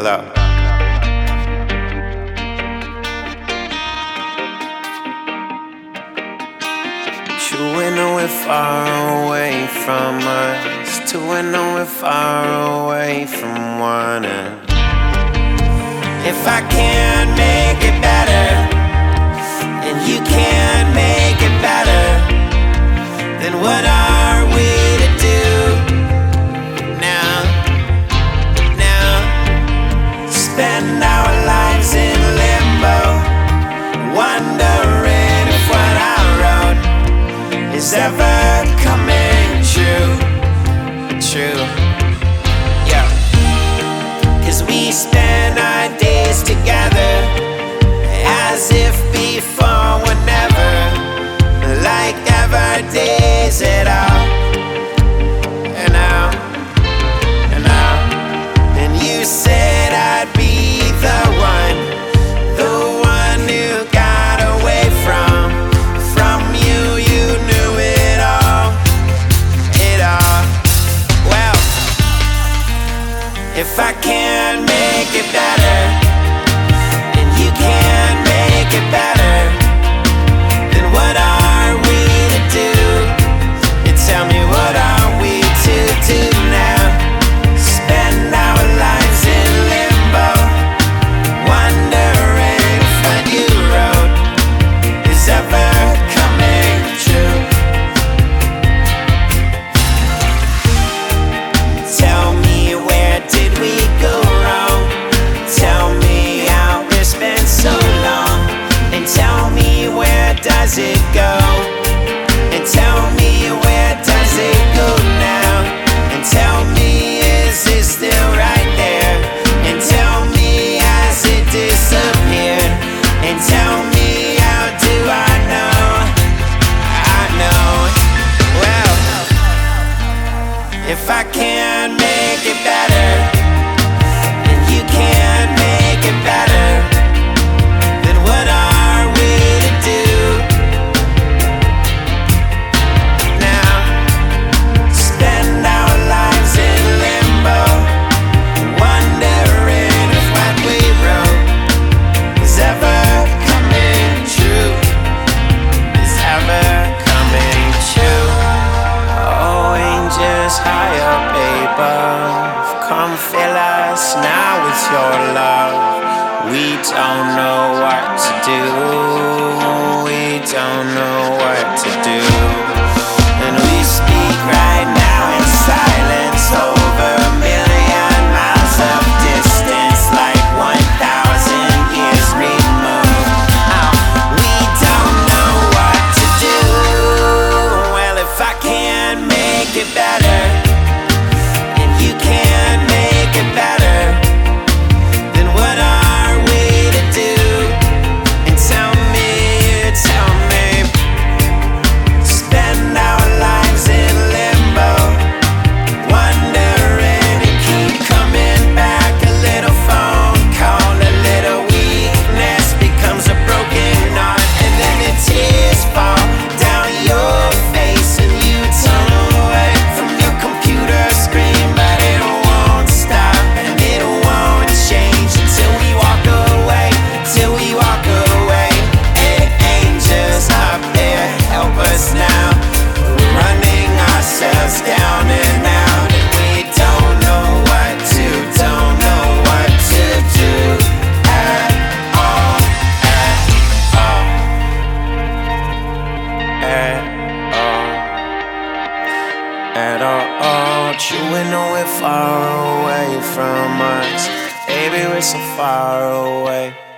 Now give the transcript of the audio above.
without. You we're far away from us. Two and we're far away from one. If I can't. ever come If I can't make it better, and you can't make it better. if I can make it better. Come fill us now with your love. We don't know what to do. We don't know. far away from us. Baby, we're so far away.